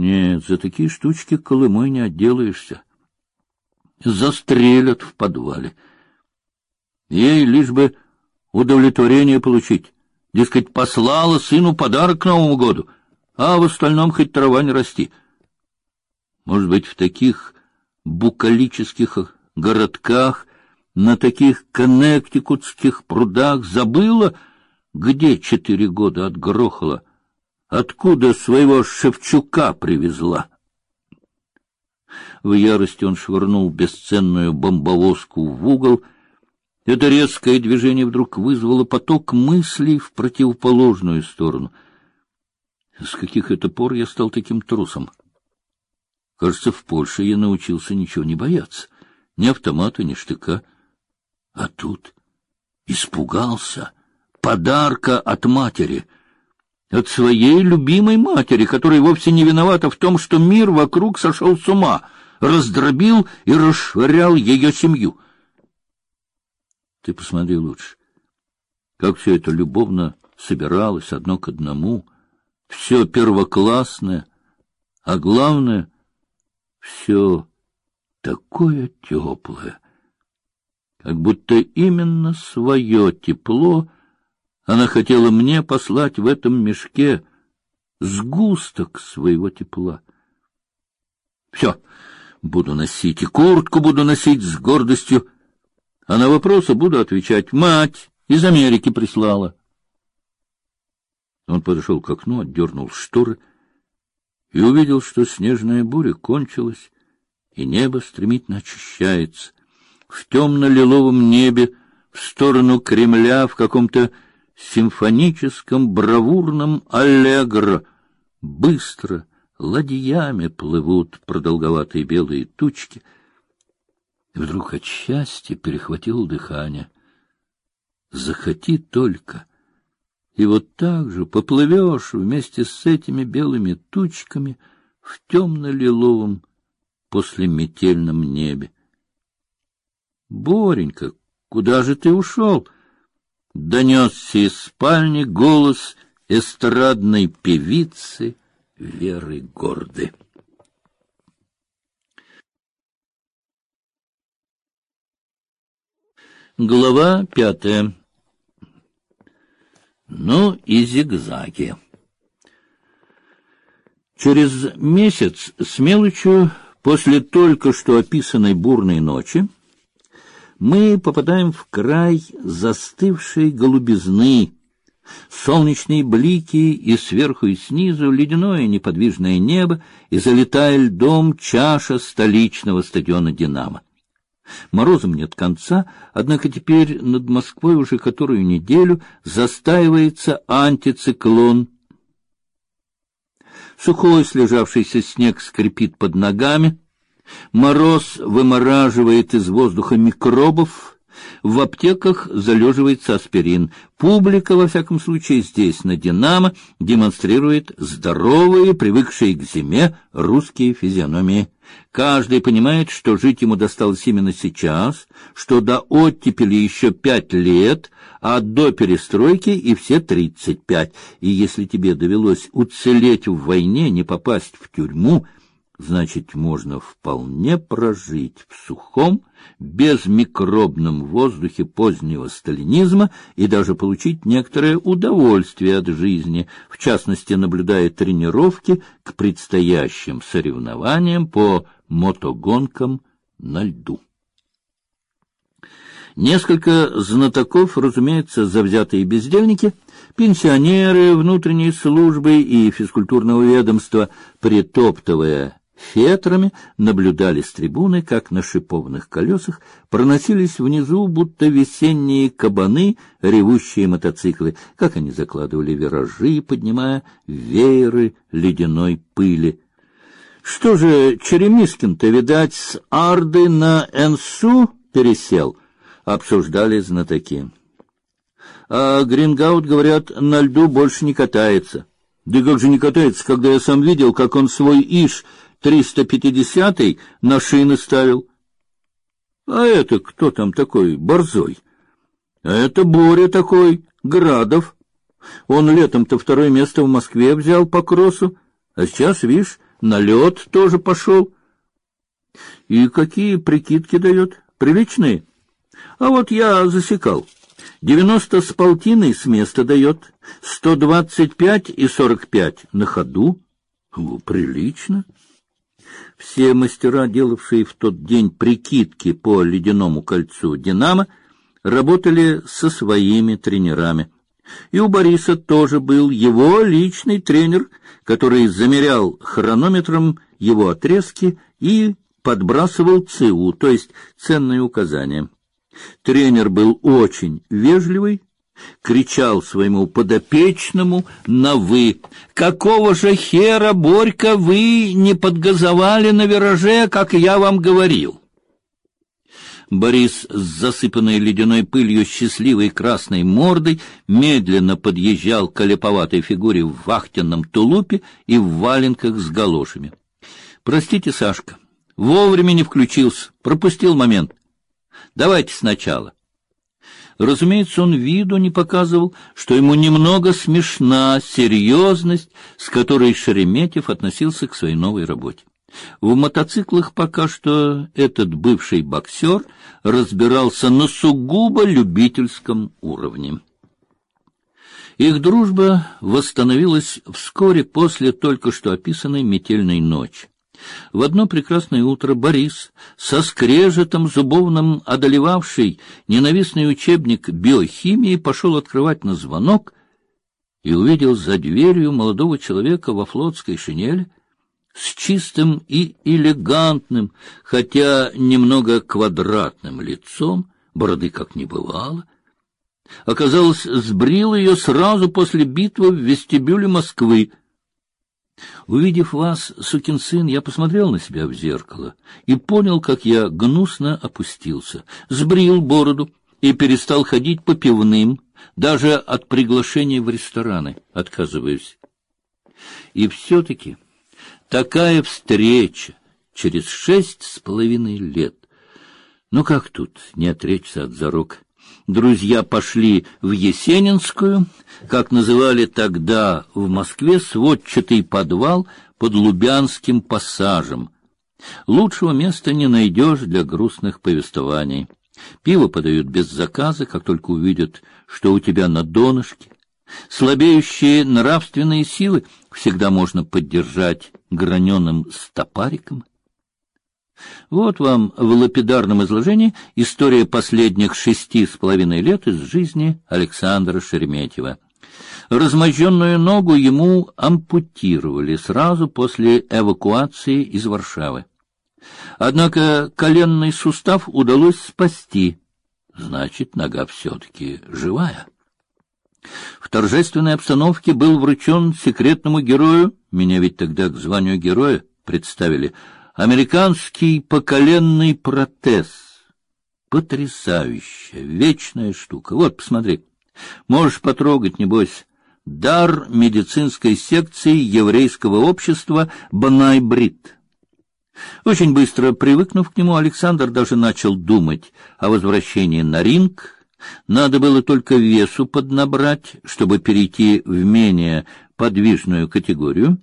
Нет, за такие штучки Колымой не отделаешься. Застрелят в подвале. Ей лишь бы удовлетворение получить. Дескать, послала сыну подарок к Новому году, а в остальном хоть трава не расти. Может быть, в таких букалических городках, на таких коннектикутских прудах забыла, где четыре года отгрохала, откуда своего Шевчука привезла. В ярости он швырнул бесценную бомбовозку в угол. Это резкое движение вдруг вызвало поток мыслей в противоположную сторону. С каких это пор я стал таким трусом? Кажется, в Польше я научился ничего не бояться. Ни автомата, ни штыка. А тут испугался подарка от матери — от своей любимой матери, которая вовсе не виновата в том, что мир вокруг сошел с ума, раздробил и расшвырял ее семью. Ты посмотри лучше, как все это любовно собиралось одно к одному, все первоклассное, а главное — все такое теплое, как будто именно свое тепло — она хотела мне послать в этом мешке сгусток своего тепла. Все, буду носить и куртку буду носить с гордостью, а на вопросы буду отвечать: "Мать из Америки прислала". Он подошел к окну, отдернул шторы и увидел, что снежная буря кончилась, и небо стремительно очищается. В темно-лиловом небе в сторону Кремля в каком-то симфоническом бравурном аллегро быстро ладьями плывут продолговатые белые тучки. И вдруг от счастья перехватил дыхание. Захоти только, и вот так же поплывешь вместе с этими белыми тучками в темно-лиловом после метельном небе. Боренька, куда же ты ушел? — донесся из спальни голос эстрадной певицы Веры Горды. Глава пятая. Ну и зигзаги. Через месяц с мелочью после только что описанной бурной ночи мы попадаем в край застывшей голубизны, солнечные блики и сверху и снизу ледяное неподвижное небо и залитая льдом чаша столичного стадиона Динамо. Морозом нет конца, однако теперь над Москвой уже которую неделю застаивается антициклон. Сухой слежавшийся снег скрипит под ногами, Мороз вымораживает из воздуха микробов, в аптеках залеживается аспирин. Публика, во всяком случае, здесь, на «Динамо», демонстрирует здоровые, привыкшие к зиме русские физиономии. Каждый понимает, что жить ему досталось именно сейчас, что до оттепели еще пять лет, а до перестройки и все тридцать пять. И если тебе довелось уцелеть в войне, не попасть в тюрьму — значит, можно вполне прожить в сухом, безмикробном воздухе позднего сталинизма и даже получить некоторое удовольствие от жизни, в частности, наблюдая тренировки к предстоящим соревнованиям по мотогонкам на льду. Несколько знатоков, разумеется, завзятые бездельники, пенсионеры внутренней службы и физкультурного ведомства, притоптывая фетрами наблюдали с трибуны, как на шипованных колесах проносились внизу, будто весенние кабаны, ревущие мотоциклы, как они закладывали виражи, поднимая вееры ледяной пыли. Что же, Черемискин-то, видать, с Арды на Энсу пересел, обсуждали знатоки. А Грингаут, говорят, на льду больше не катается. Да как же не катается, когда я сам видел, как он свой иш 350-й на шины ставил. А это кто там такой, Борзой? А это Боря такой, Градов. Он летом-то второе место в Москве взял по кроссу, а сейчас, видишь, на лед тоже пошел. И какие прикидки дает? Приличные? А вот я засекал. Девяносто с полтиной с места дает, сто двадцать пять и сорок пять на ходу. О, прилично. Все мастера, делавшие в тот день прикидки по ледяному кольцу «Динамо», работали со своими тренерами. И у Бориса тоже был его личный тренер, который замерял хронометром его отрезки и подбрасывал ЦУ, то есть ценные указания. Тренер был очень вежливый, кричал своему подопечному на «вы». «Какого же хера, Борька, вы не подгазовали на вираже, как я вам говорил?» Борис с засыпанной ледяной пылью счастливой красной мордой медленно подъезжал к олеповатой фигуре в вахтенном тулупе и в валенках с галошами. «Простите, Сашка, вовремя не включился, пропустил момент. Давайте сначала». Разумеется, он виду не показывал, что ему немного смешна серьезность, с которой Шереметьев относился к своей новой работе. В мотоциклах пока что этот бывший боксер разбирался на сугубо любительском уровне. Их дружба восстановилась вскоре после только что описанной метельной ночи. В одно прекрасное утро Борис, со скрежетом зубовным одолевавший ненавистный учебник биохимии, пошел открывать на звонок и увидел за дверью молодого человека во флотской шинели с чистым и элегантным, хотя немного квадратным лицом, бороды как не бывало. Оказалось, сбрил ее сразу после битвы в вестибюле Москвы, Увидев вас, сукин сын, я посмотрел на себя в зеркало и понял, как я гнусно опустился, сбрил бороду и перестал ходить по пивным, даже от приглашения в рестораны отказываюсь. И все-таки такая встреча через шесть с половиной лет. Ну как тут не отречься от зарок? Друзья пошли в Есенинскую, как называли тогда в Москве сводчатый подвал под Лубянским пассажем. Лучшего места не найдешь для грустных повествований. Пиво подают без заказа, как только увидят, что у тебя на донышке. Слабеющие нравственные силы всегда можно поддержать граненым стопариком. Вот вам в лапидарном изложении история последних шести с половиной лет из жизни Александра Шереметьева. Размозженную ногу ему ампутировали сразу после эвакуации из Варшавы. Однако коленный сустав удалось спасти. Значит, нога все-таки живая. В торжественной обстановке был вручен секретному герою, меня ведь тогда к званию героя представили, Американский поколенный протез. Потрясающая, вечная штука. Вот, посмотри. Можешь потрогать, небось, дар медицинской секции еврейского общества Банайбрит. Очень быстро привыкнув к нему, Александр даже начал думать о возвращении на ринг. Надо было только весу поднабрать, чтобы перейти в менее подвижную категорию.